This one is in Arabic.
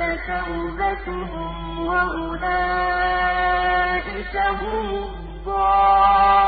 تُقْبَلَ تَوْبَتُهُمْ وَأُولَٰئِكَ هُمُ الضَّالُّونَ.